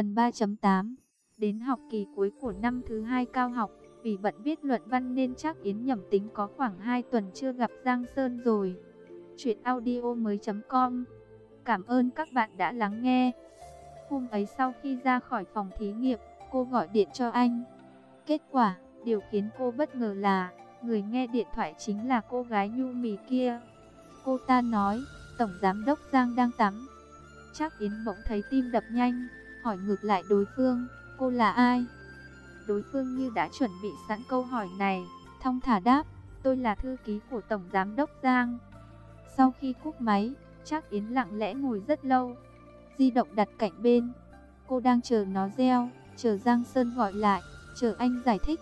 Phần 3.8 Đến học kỳ cuối của năm thứ hai cao học, vì bận viết luận văn nên chắc Yến nhầm tính có khoảng 2 tuần chưa gặp Giang Sơn rồi. Chuyện audio mới com Cảm ơn các bạn đã lắng nghe. Hôm ấy sau khi ra khỏi phòng thí nghiệm, cô gọi điện cho anh. Kết quả, điều khiến cô bất ngờ là, người nghe điện thoại chính là cô gái nhu mì kia. Cô ta nói, Tổng Giám Đốc Giang đang tắm. Chắc Yến bỗng thấy tim đập nhanh, hỏi ngược lại đối phương, cô là ai? Đối phương như đã chuẩn bị sẵn câu hỏi này, thong thả đáp, tôi là thư ký của Tổng Giám Đốc Giang. Sau khi cúp máy, chắc Yến lặng lẽ ngồi rất lâu, di động đặt cạnh bên. Cô đang chờ nó reo, chờ Giang Sơn gọi lại, chờ anh giải thích.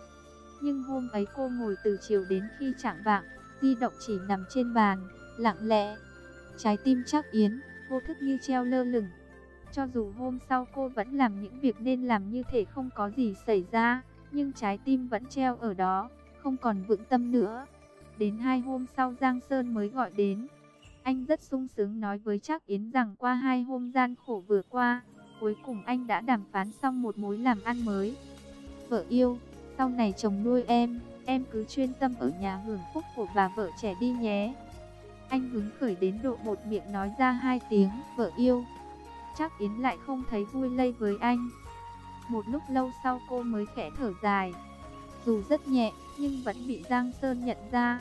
Nhưng hôm ấy cô ngồi từ chiều đến khi chạng vạng, di động chỉ nằm trên bàn, lặng lẽ. Trái tim chắc Yến, vô thức như treo lơ lửng. Cho dù hôm sau cô vẫn làm những việc nên làm như thể không có gì xảy ra, nhưng trái tim vẫn treo ở đó, không còn vững tâm nữa. Đến hai hôm sau Giang Sơn mới gọi đến. Anh rất sung sướng nói với Trác Yến rằng qua hai hôm gian khổ vừa qua, cuối cùng anh đã đàm phán xong một mối làm ăn mới. Vợ yêu, sau này chồng nuôi em, em cứ chuyên tâm ở nhà hưởng phúc của bà vợ trẻ đi nhé. Anh hứng khởi đến độ một miệng nói ra hai tiếng vợ yêu. Chắc Yến lại không thấy vui lây với anh. Một lúc lâu sau cô mới khẽ thở dài. Dù rất nhẹ, nhưng vẫn bị Giang Sơn nhận ra.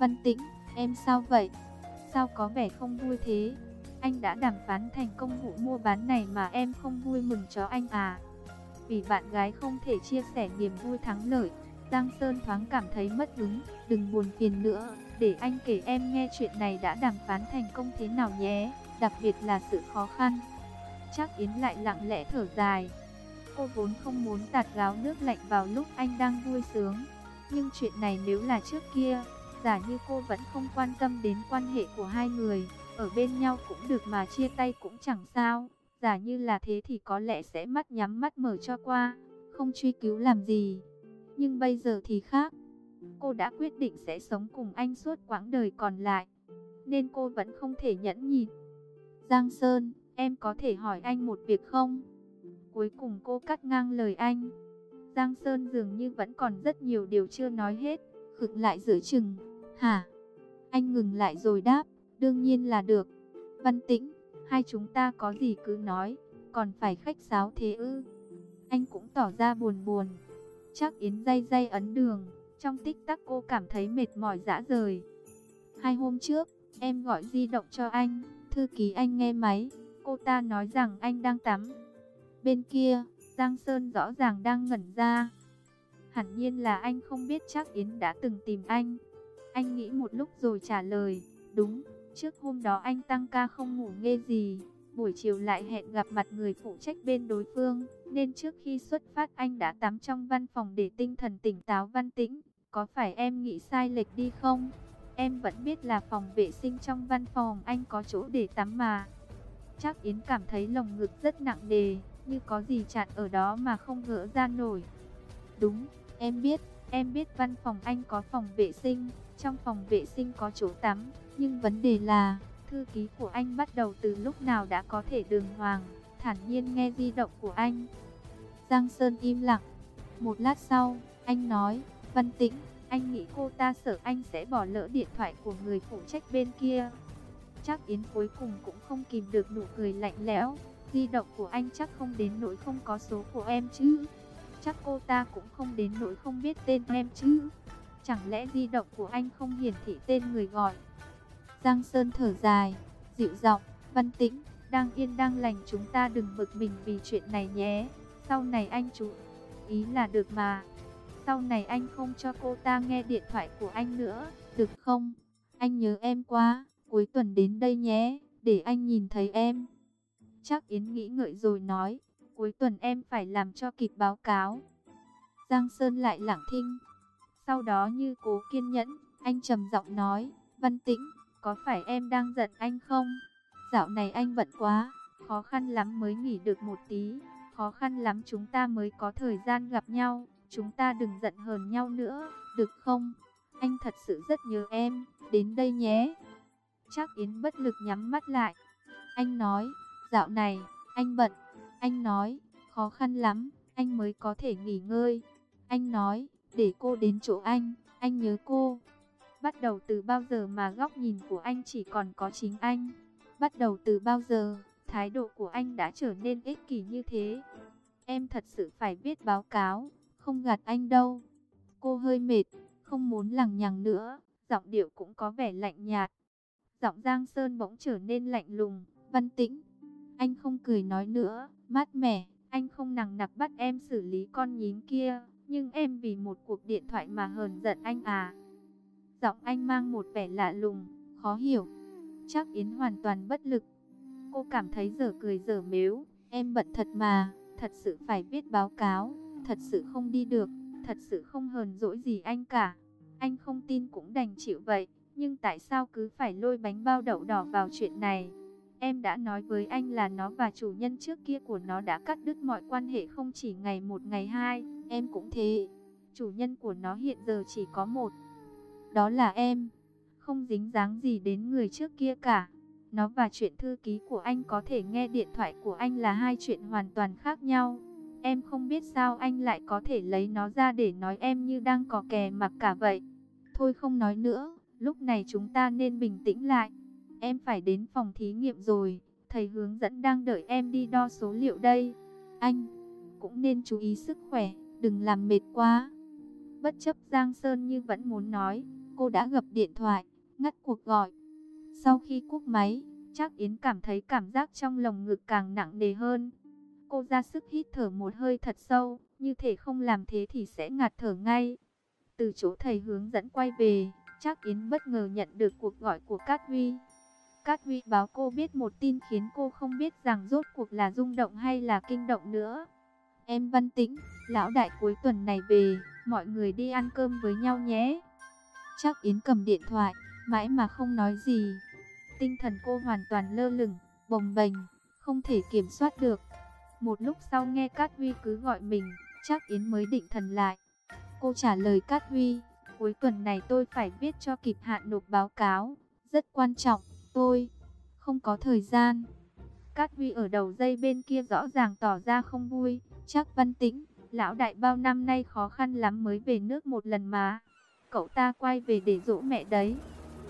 Văn Tĩnh, em sao vậy? Sao có vẻ không vui thế? Anh đã đàm phán thành công vụ mua bán này mà em không vui mừng cho anh à? Vì bạn gái không thể chia sẻ niềm vui thắng lợi, Giang Sơn thoáng cảm thấy mất hứng, đừng buồn phiền nữa, để anh kể em nghe chuyện này đã đàm phán thành công thế nào nhé, đặc biệt là sự khó khăn. Chắc Yến lại lặng lẽ thở dài. Cô vốn không muốn tạt gáo nước lạnh vào lúc anh đang vui sướng, nhưng chuyện này nếu là trước kia, giả như cô vẫn không quan tâm đến quan hệ của hai người, ở bên nhau cũng được mà chia tay cũng chẳng sao. Giả như là thế thì có lẽ sẽ mắt nhắm mắt mở cho qua, không truy cứu làm gì. Nhưng bây giờ thì khác. Cô đã quyết định sẽ sống cùng anh suốt quãng đời còn lại. Nên cô vẫn không thể nhẫn nhịn. Giang Sơn, em có thể hỏi anh một việc không? Cuối cùng cô cắt ngang lời anh. Giang Sơn dường như vẫn còn rất nhiều điều chưa nói hết. khựng lại giữa chừng. Hả? Anh ngừng lại rồi đáp. Đương nhiên là được. Văn tĩnh, hai chúng ta có gì cứ nói. Còn phải khách sáo thế ư? Anh cũng tỏ ra buồn buồn. Chắc Yến dây dây ấn đường. Trong tích tắc cô cảm thấy mệt mỏi dã rời. Hai hôm trước, em gọi di động cho anh. Thư ký anh nghe máy. Cô ta nói rằng anh đang tắm. Bên kia, Giang Sơn rõ ràng đang ngẩn ra. Hẳn nhiên là anh không biết chắc Yến đã từng tìm anh. Anh nghĩ một lúc rồi trả lời. Đúng, trước hôm đó anh tăng ca không ngủ nghe gì buổi chiều lại hẹn gặp mặt người phụ trách bên đối phương, nên trước khi xuất phát anh đã tắm trong văn phòng để tinh thần tỉnh táo văn tĩnh. Có phải em nghĩ sai lệch đi không? Em vẫn biết là phòng vệ sinh trong văn phòng anh có chỗ để tắm mà. Chắc Yến cảm thấy lồng ngực rất nặng nề, như có gì chặn ở đó mà không gỡ ra nổi. Đúng, em biết, em biết văn phòng anh có phòng vệ sinh, trong phòng vệ sinh có chỗ tắm, nhưng vấn đề là thư ký của anh bắt đầu từ lúc nào đã có thể đường hoàng, thản nhiên nghe di động của anh. Giang Sơn im lặng. Một lát sau, anh nói, Văn Tĩnh, anh nghĩ cô ta sợ anh sẽ bỏ lỡ điện thoại của người phụ trách bên kia. Chắc Yến cuối cùng cũng không kìm được nụ cười lạnh lẽo. Di động của anh chắc không đến nỗi không có số của em chứ. Chắc cô ta cũng không đến nỗi không biết tên em chứ. Chẳng lẽ di động của anh không hiển thị tên người gọi. Giang Sơn thở dài, dịu giọng, văn tĩnh, đang yên đang lành chúng ta đừng bực mình vì chuyện này nhé. Sau này anh chú ý là được mà. Sau này anh không cho cô ta nghe điện thoại của anh nữa, được không? Anh nhớ em quá, cuối tuần đến đây nhé, để anh nhìn thấy em. Chắc Yến nghĩ ngợi rồi nói, cuối tuần em phải làm cho kịp báo cáo. Giang Sơn lại lặng thinh. Sau đó như cố kiên nhẫn, anh trầm giọng nói, Văn Tĩnh, có phải em đang giận anh không? Dạo này anh bận quá, khó khăn lắm mới nghỉ được một tí, khó khăn lắm chúng ta mới có thời gian gặp nhau, chúng ta đừng giận hờn nhau nữa, được không? Anh thật sự rất nhớ em, đến đây nhé. Chắc Yến bất lực nhắm mắt lại. Anh nói, dạo này, anh bận. Anh nói, Khó khăn lắm, anh mới có thể nghỉ ngơi. Anh nói, để cô đến chỗ anh, anh nhớ cô. Bắt đầu từ bao giờ mà góc nhìn của anh chỉ còn có chính anh? Bắt đầu từ bao giờ, thái độ của anh đã trở nên ích kỷ như thế? Em thật sự phải biết báo cáo, không gạt anh đâu. Cô hơi mệt, không muốn lằng nhằng nữa, giọng điệu cũng có vẻ lạnh nhạt. Giọng Giang Sơn bỗng trở nên lạnh lùng, văn tĩnh. Anh không cười nói nữa, mát mẻ, anh không nằng nặc bắt em xử lý con nhím kia, nhưng em vì một cuộc điện thoại mà hờn giận anh à. Giọng anh mang một vẻ lạ lùng, khó hiểu. Chắc Yến hoàn toàn bất lực. Cô cảm thấy giờ cười giờ mếu, em bận thật mà, thật sự phải viết báo cáo, thật sự không đi được, thật sự không hờn dỗi gì anh cả. Anh không tin cũng đành chịu vậy, nhưng tại sao cứ phải lôi bánh bao đậu đỏ vào chuyện này? Em đã nói với anh là nó và chủ nhân trước kia của nó đã cắt đứt mọi quan hệ không chỉ ngày một ngày hai, em cũng thế. Chủ nhân của nó hiện giờ chỉ có một, đó là em. Không dính dáng gì đến người trước kia cả. Nó và chuyện thư ký của anh có thể nghe điện thoại của anh là hai chuyện hoàn toàn khác nhau. Em không biết sao anh lại có thể lấy nó ra để nói em như đang có kè mặc cả vậy. Thôi không nói nữa, lúc này chúng ta nên bình tĩnh lại. Em phải đến phòng thí nghiệm rồi, thầy hướng dẫn đang đợi em đi đo số liệu đây. Anh cũng nên chú ý sức khỏe, đừng làm mệt quá. Bất chấp Giang Sơn như vẫn muốn nói, cô đã gập điện thoại, ngắt cuộc gọi. Sau khi cúp máy, chắc Yến cảm thấy cảm giác trong lồng ngực càng nặng nề hơn. Cô ra sức hít thở một hơi thật sâu, như thể không làm thế thì sẽ ngạt thở ngay. Từ chỗ thầy hướng dẫn quay về, chắc Yến bất ngờ nhận được cuộc gọi của Cát Huy. Cát Huy báo cô biết một tin khiến cô không biết rằng rốt cuộc là rung động hay là kinh động nữa. Em Văn Tĩnh, lão đại cuối tuần này về, mọi người đi ăn cơm với nhau nhé. Chắc Yến cầm điện thoại, mãi mà không nói gì. Tinh thần cô hoàn toàn lơ lửng, bồng bềnh, không thể kiểm soát được. Một lúc sau nghe Cát Huy cứ gọi mình, chắc Yến mới định thần lại. Cô trả lời Cát Huy, cuối tuần này tôi phải viết cho kịp hạn nộp báo cáo, rất quan trọng, tôi không có thời gian. Cát Huy ở đầu dây bên kia rõ ràng tỏ ra không vui, chắc văn tĩnh, lão đại bao năm nay khó khăn lắm mới về nước một lần mà. Cậu ta quay về để dỗ mẹ đấy.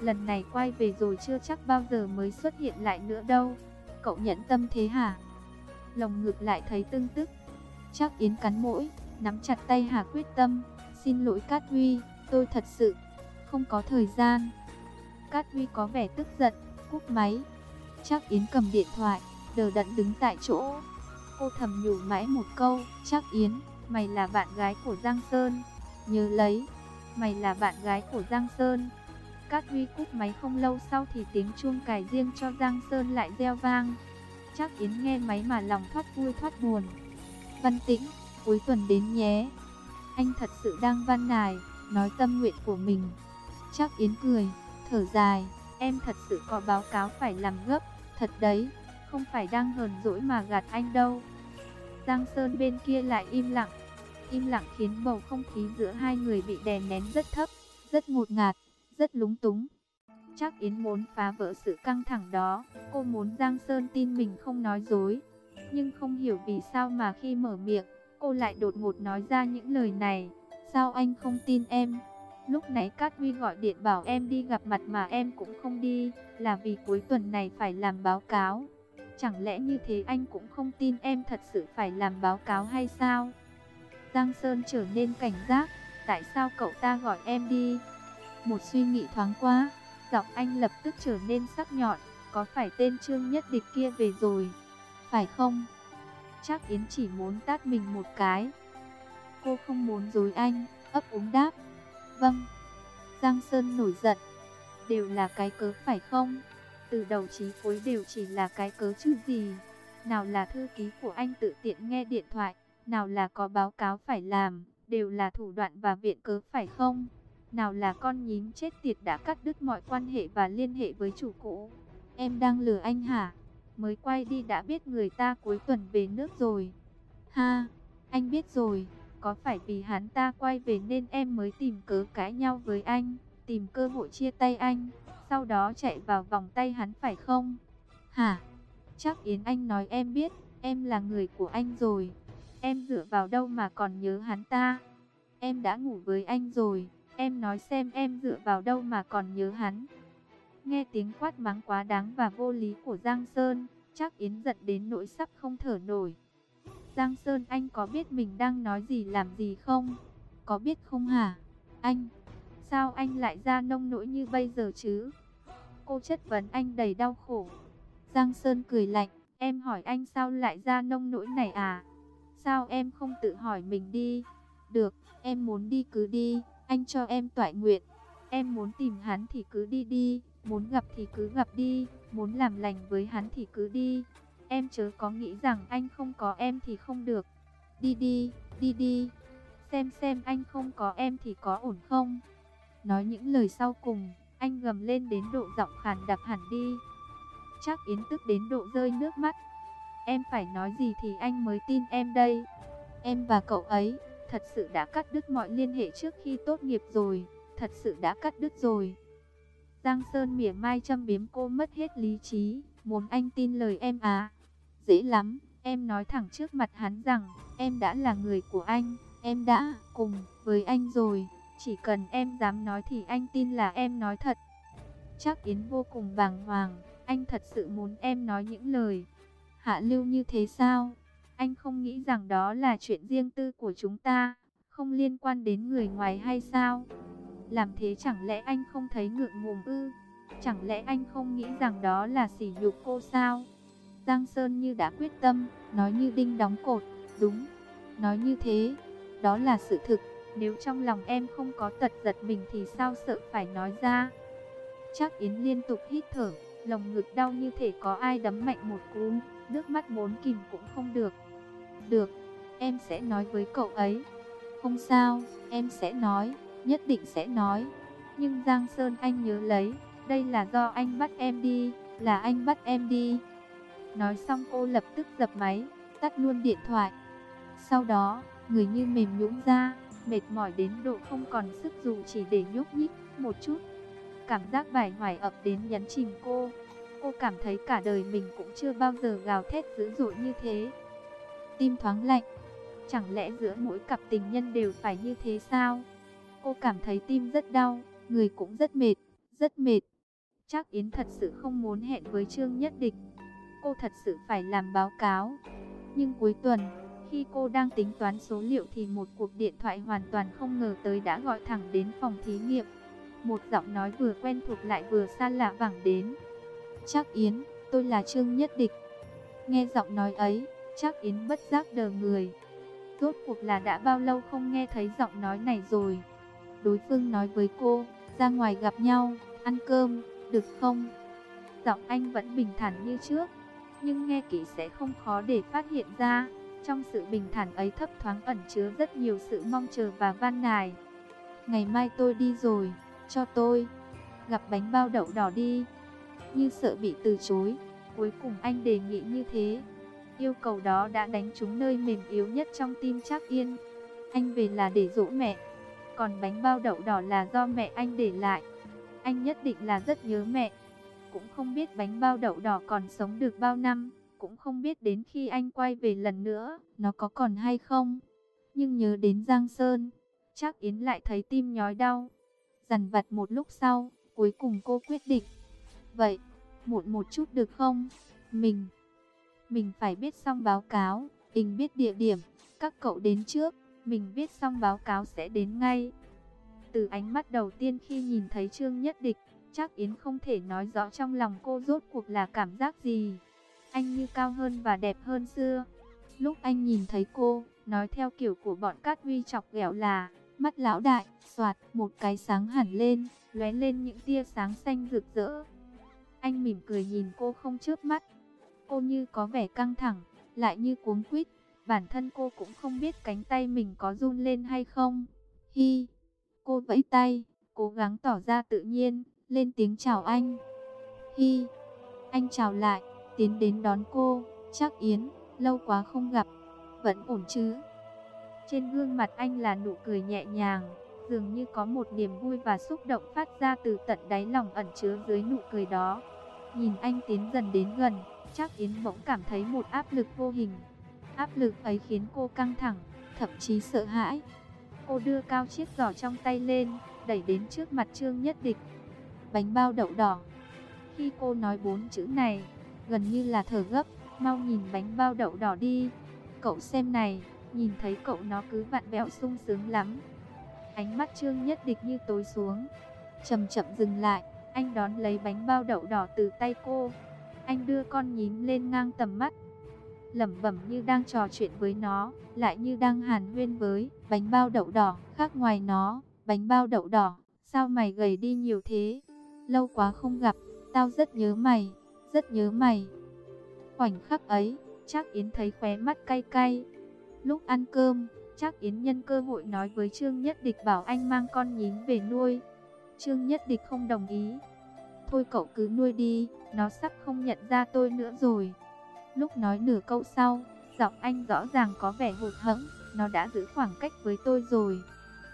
Lần này quay về rồi chưa chắc bao giờ mới xuất hiện lại nữa đâu. Cậu nhẫn tâm thế hả? Lòng ngực lại thấy tương tức. Chắc Yến cắn mũi, nắm chặt tay Hà quyết tâm. Xin lỗi Cát Huy, tôi thật sự không có thời gian. Cát Huy có vẻ tức giận, cúp máy. Chắc Yến cầm điện thoại, đờ đẫn đứng tại chỗ. Cô thầm nhủ mãi một câu, chắc Yến, mày là bạn gái của Giang Sơn. Nhớ lấy, mày là bạn gái của Giang Sơn. Cát Huy cúp máy không lâu sau thì tiếng chuông cài riêng cho Giang Sơn lại reo vang. Chắc Yến nghe máy mà lòng thoát vui thoát buồn. Văn Tĩnh, cuối tuần đến nhé. Anh thật sự đang văn nài, nói tâm nguyện của mình. Chắc Yến cười, thở dài, em thật sự có báo cáo phải làm gấp, thật đấy, không phải đang hờn dỗi mà gạt anh đâu. Giang Sơn bên kia lại im lặng, Im lặng khiến bầu không khí giữa hai người bị đè nén rất thấp, rất ngột ngạt, rất lúng túng. Chắc Yến muốn phá vỡ sự căng thẳng đó, cô muốn Giang Sơn tin mình không nói dối. Nhưng không hiểu vì sao mà khi mở miệng, cô lại đột ngột nói ra những lời này. Sao anh không tin em? Lúc nãy Cát Huy gọi điện bảo em đi gặp mặt mà em cũng không đi, là vì cuối tuần này phải làm báo cáo. Chẳng lẽ như thế anh cũng không tin em thật sự phải làm báo cáo hay sao? Giang Sơn trở nên cảnh giác, tại sao cậu ta gọi em đi? Một suy nghĩ thoáng qua, giọng anh lập tức trở nên sắc nhọn, có phải tên Trương Nhất Địch kia về rồi? Phải không? Chắc Yến chỉ muốn tát mình một cái. Cô không muốn dối anh, ấp úng đáp. Vâng. Giang Sơn nổi giận. Đều là cái cớ phải không? Từ đầu chí cuối đều chỉ là cái cớ chứ gì. Nào là thư ký của anh tự tiện nghe điện thoại, nào là có báo cáo phải làm, đều là thủ đoạn và viện cớ phải không? Nào là con nhím chết tiệt đã cắt đứt mọi quan hệ và liên hệ với chủ cũ. Em đang lừa anh hả? Mới quay đi đã biết người ta cuối tuần về nước rồi. Ha, anh biết rồi, có phải vì hắn ta quay về nên em mới tìm cớ cãi nhau với anh, tìm cơ hội chia tay anh, sau đó chạy vào vòng tay hắn phải không? Hả? Chắc Yến Anh nói em biết, em là người của anh rồi. Em dựa vào đâu mà còn nhớ hắn ta? Em đã ngủ với anh rồi, em nói xem em dựa vào đâu mà còn nhớ hắn. Nghe tiếng quát mắng quá đáng và vô lý của Giang Sơn, chắc Yến giận đến nỗi sắp không thở nổi. Giang Sơn anh có biết mình đang nói gì làm gì không? Có biết không hả? Anh, sao anh lại ra nông nỗi như bây giờ chứ? Cô chất vấn anh đầy đau khổ. Giang Sơn cười lạnh, em hỏi anh sao lại ra nông nỗi này à? Sao em không tự hỏi mình đi? Được, em muốn đi cứ đi, anh cho em toại nguyện. Em muốn tìm hắn thì cứ đi đi, muốn gặp thì cứ gặp đi, muốn làm lành với hắn thì cứ đi. Em chớ có nghĩ rằng anh không có em thì không được. Đi đi, đi đi. Xem xem anh không có em thì có ổn không? Nói những lời sau cùng, anh gầm lên đến độ giọng khàn đặc hẳn đi. Chắc Yến tức đến độ rơi nước mắt. Em phải nói gì thì anh mới tin em đây. Em và cậu ấy thật sự đã cắt đứt mọi liên hệ trước khi tốt nghiệp rồi. Thật sự đã cắt đứt rồi. Giang Sơn mỉa mai châm biếm cô mất hết lý trí. Muốn anh tin lời em à? Dễ lắm, em nói thẳng trước mặt hắn rằng em đã là người của anh. Em đã cùng với anh rồi. Chỉ cần em dám nói thì anh tin là em nói thật. Chắc Yến vô cùng bàng hoàng. Anh thật sự muốn em nói những lời hạ lưu như thế sao? Anh không nghĩ rằng đó là chuyện riêng tư của chúng ta, không liên quan đến người ngoài hay sao? Làm thế chẳng lẽ anh không thấy ngượng ngùng ư? Chẳng lẽ anh không nghĩ rằng đó là sỉ nhục cô sao? Giang Sơn như đã quyết tâm, nói như đinh đóng cột, đúng, nói như thế, đó là sự thực. Nếu trong lòng em không có tật giật mình thì sao sợ phải nói ra? Chắc Yến liên tục hít thở, lồng ngực đau như thể có ai đấm mạnh một cú, nước mắt muốn kìm cũng không được. Được, em sẽ nói với cậu ấy. Không sao, em sẽ nói, nhất định sẽ nói. Nhưng Giang Sơn anh nhớ lấy, đây là do anh bắt em đi, là anh bắt em đi. Nói xong cô lập tức dập máy, tắt luôn điện thoại. Sau đó, người như mềm nhũn ra, mệt mỏi đến độ không còn sức dù chỉ để nhúc nhích một chút. Cảm giác bài hoài ập đến nhấn chìm cô. Cô cảm thấy cả đời mình cũng chưa bao giờ gào thét dữ dội như thế. Tim thoáng lạnh. Chẳng lẽ giữa mỗi cặp tình nhân đều phải như thế sao? Cô cảm thấy tim rất đau, người cũng rất mệt, rất mệt. Chắc Yến thật sự không muốn hẹn với Trương Nhất Địch. Cô thật sự phải làm báo cáo. Nhưng cuối tuần, khi cô đang tính toán số liệu thì một cuộc điện thoại hoàn toàn không ngờ tới đã gọi thẳng đến phòng thí nghiệm. Một giọng nói vừa quen thuộc lại vừa xa lạ vẳng đến. Chắc Yến, tôi là Trương Nhất Địch. Nghe giọng nói ấy, chắc Yến bất giác đờ người. Rốt cuộc là đã bao lâu không nghe thấy giọng nói này rồi. Đối phương nói với cô, ra ngoài gặp nhau, ăn cơm, được không? Giọng anh vẫn bình thản như trước, nhưng nghe kỹ sẽ không khó để phát hiện ra. Trong sự bình thản ấy thấp thoáng ẩn chứa rất nhiều sự mong chờ và van nài. Ngày mai tôi đi rồi, cho tôi. Gặp bánh bao đậu đỏ đi. Như sợ bị từ chối, cuối cùng anh đề nghị như thế. Yêu cầu đó đã đánh trúng nơi mềm yếu nhất trong tim Trác Yên. Anh về là để dỗ mẹ, còn bánh bao đậu đỏ là do mẹ anh để lại. Anh nhất định là rất nhớ mẹ. Cũng không biết bánh bao đậu đỏ còn sống được bao năm, cũng không biết đến khi anh quay về lần nữa, nó có còn hay không. Nhưng nhớ đến Giang Sơn, chắc Yến lại thấy tim nhói đau. Dằn vặt một lúc sau, cuối cùng cô quyết định. Vậy, muộn một chút được không? Mình, mình phải biết xong báo cáo, Đình biết địa điểm, các cậu đến trước, mình viết xong báo cáo sẽ đến ngay. Từ ánh mắt đầu tiên khi nhìn thấy Trương Nhất Địch, chắc Yến không thể nói rõ trong lòng cô rốt cuộc là cảm giác gì. Anh như cao hơn và đẹp hơn xưa. Lúc anh nhìn thấy cô, nói theo kiểu của bọn Cát Huy chọc ghẹo là, mắt lão đại, soạt, một cái sáng hẳn lên, lóe lên những tia sáng xanh rực rỡ. Anh mỉm cười nhìn cô không chớp mắt. Cô như có vẻ căng thẳng, lại như cuống quýt. Bản thân cô cũng không biết cánh tay mình có run lên hay không. Hi, cô vẫy tay, cố gắng tỏ ra tự nhiên, lên tiếng chào anh. Hi, anh chào lại, tiến đến đón cô, chắc Yến, lâu quá không gặp, vẫn ổn chứ. Trên gương mặt anh là nụ cười nhẹ nhàng, dường như có một niềm vui và xúc động phát ra từ tận đáy lòng ẩn chứa dưới nụ cười đó. Nhìn anh tiến dần đến gần, chắc Yến bỗng cảm thấy một áp lực vô hình. Áp lực ấy khiến cô căng thẳng, thậm chí sợ hãi. Cô đưa cao chiếc giỏ trong tay lên, đẩy đến trước mặt Trương Nhất Địch. Bánh bao đậu đỏ. Khi cô nói bốn chữ này, gần như là thở gấp, mau nhìn bánh bao đậu đỏ đi. Cậu xem này, nhìn thấy cậu nó cứ vặn vẹo sung sướng lắm. Ánh mắt Trương Nhất Địch như tối xuống, chậm chậm dừng lại, anh đón lấy bánh bao đậu đỏ từ tay cô. Anh đưa con nhím lên ngang tầm mắt, lẩm bẩm như đang trò chuyện với nó, lại như đang hàn huyên với bánh bao đậu đỏ, khác ngoài nó, bánh bao đậu đỏ, sao mày gầy đi nhiều thế? Lâu quá không gặp, tao rất nhớ mày, rất nhớ mày. Khoảnh khắc ấy, chắc Yến thấy khóe mắt cay cay. Lúc ăn cơm, chắc Yến nhân cơ hội nói với Trương Nhất Địch bảo anh mang con nhím về nuôi. Trương Nhất Địch không đồng ý. Thôi cậu cứ nuôi đi, nó sắp không nhận ra tôi nữa rồi. Lúc nói nửa câu sau, giọng anh rõ ràng có vẻ hụt hẫng, nó đã giữ khoảng cách với tôi rồi.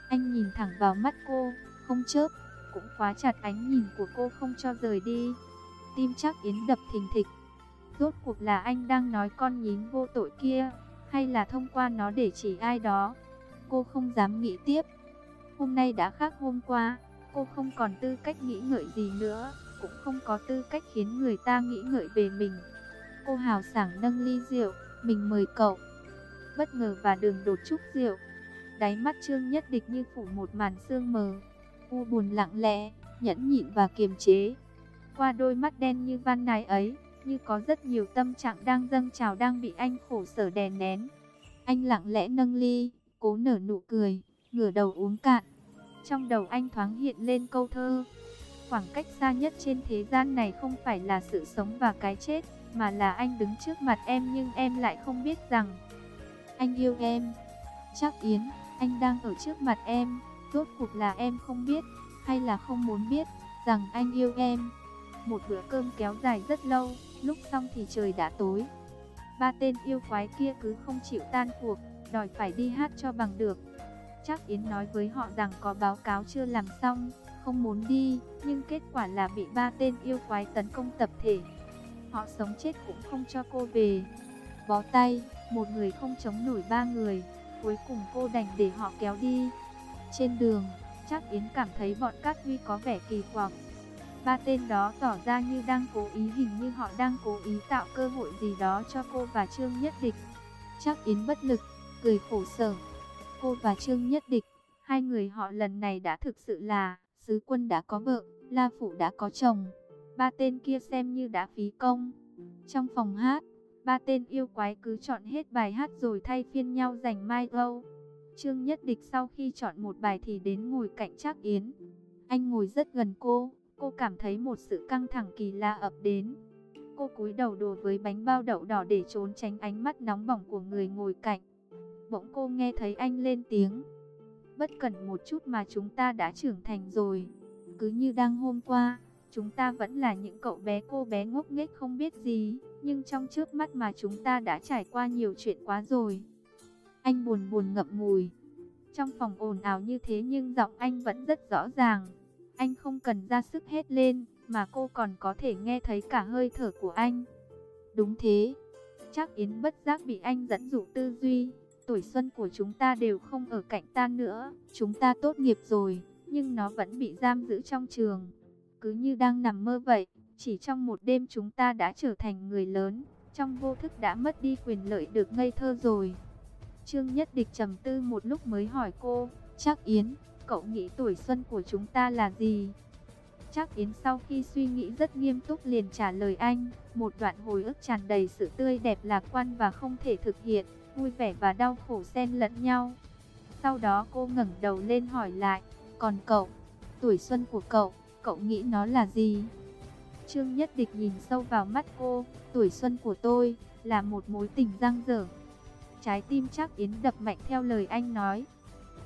Anh nhìn thẳng vào mắt cô, không chớp, cũng khóa chặt ánh nhìn của cô không cho rời đi. Tim chắc Yến đập thình thịch. Rốt cuộc là anh đang nói con nhím vô tội kia, hay là thông qua nó để chỉ ai đó. Cô không dám nghĩ tiếp. Hôm nay đã khác hôm qua, cô không còn tư cách nghĩ ngợi gì nữa, cũng không có tư cách khiến người ta nghĩ ngợi về mình. Cô hào sảng nâng ly rượu, mình mời cậu. Bất ngờ và đường đột chút rượu. Đáy mắt Trương Nhất Địch như phủ một màn sương mờ. U buồn lặng lẽ, nhẫn nhịn và kiềm chế. Qua đôi mắt đen như van nài ấy, như có rất nhiều tâm trạng đang dâng trào đang bị anh khổ sở đè nén. Anh lặng lẽ nâng ly, cố nở nụ cười, ngửa đầu uống cạn. Trong đầu anh thoáng hiện lên câu thơ. Khoảng cách xa nhất trên thế gian này không phải là sự sống và cái chết, mà là anh đứng trước mặt em nhưng em lại không biết rằng anh yêu em. Chắc Yến, anh đang ở trước mặt em, rốt cuộc là em không biết, hay là không muốn biết, rằng anh yêu em. Một bữa cơm kéo dài rất lâu, lúc xong thì trời đã tối. Ba tên yêu quái kia cứ không chịu tan cuộc, đòi phải đi hát cho bằng được. Chắc Yến nói với họ rằng có báo cáo chưa làm xong, không muốn đi, nhưng kết quả là bị ba tên yêu quái tấn công tập thể. Họ sống chết cũng không cho cô về. Bó tay, một người không chống nổi ba người, cuối cùng cô đành để họ kéo đi. Trên đường, chắc Yến cảm thấy bọn Cát Huy có vẻ kỳ quặc. Ba tên đó tỏ ra như đang cố ý hình như họ đang cố ý tạo cơ hội gì đó cho cô và Trương Nhất Địch. Chắc Yến bất lực, cười khổ sở. Cô và Trương Nhất Địch, hai người họ lần này đã thực sự là, sứ quân đã có vợ, La Phụ đã có chồng ba tên kia xem như đã phí công. Trong phòng hát, ba tên yêu quái cứ chọn hết bài hát rồi thay phiên nhau giành mai râu. Trương Nhất Địch sau khi chọn một bài thì đến ngồi cạnh Trác Yến. Anh ngồi rất gần cô, cô cảm thấy một sự căng thẳng kỳ lạ ập đến. Cô cúi đầu đùa với bánh bao đậu đỏ để trốn tránh ánh mắt nóng bỏng của người ngồi cạnh. Bỗng cô nghe thấy anh lên tiếng. Bất cẩn một chút mà chúng ta đã trưởng thành rồi. Cứ như đang hôm qua, Chúng ta vẫn là những cậu bé cô bé ngốc nghếch không biết gì, nhưng trong trước mắt mà chúng ta đã trải qua nhiều chuyện quá rồi. Anh buồn buồn ngậm ngùi. Trong phòng ồn ào như thế nhưng giọng anh vẫn rất rõ ràng. Anh không cần ra sức hết lên, mà cô còn có thể nghe thấy cả hơi thở của anh. Đúng thế. Chắc Yến bất giác bị anh dẫn dụ tư duy. Tuổi xuân của chúng ta đều không ở cạnh ta nữa. Chúng ta tốt nghiệp rồi, nhưng nó vẫn bị giam giữ trong trường cứ như đang nằm mơ vậy. Chỉ trong một đêm chúng ta đã trở thành người lớn, trong vô thức đã mất đi quyền lợi được ngây thơ rồi. Trương Nhất Địch trầm tư một lúc mới hỏi cô, Trác Yến, cậu nghĩ tuổi xuân của chúng ta là gì? Trác Yến sau khi suy nghĩ rất nghiêm túc liền trả lời anh, một đoạn hồi ức tràn đầy sự tươi đẹp lạc quan và không thể thực hiện, vui vẻ và đau khổ xen lẫn nhau. Sau đó cô ngẩng đầu lên hỏi lại, còn cậu, tuổi xuân của cậu, cậu nghĩ nó là gì? Trương Nhất Địch nhìn sâu vào mắt cô, tuổi xuân của tôi là một mối tình dang dở. Trái tim chắc Yến đập mạnh theo lời anh nói.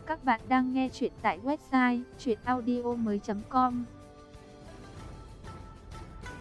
Các bạn đang nghe chuyện tại website chuyenaudio.com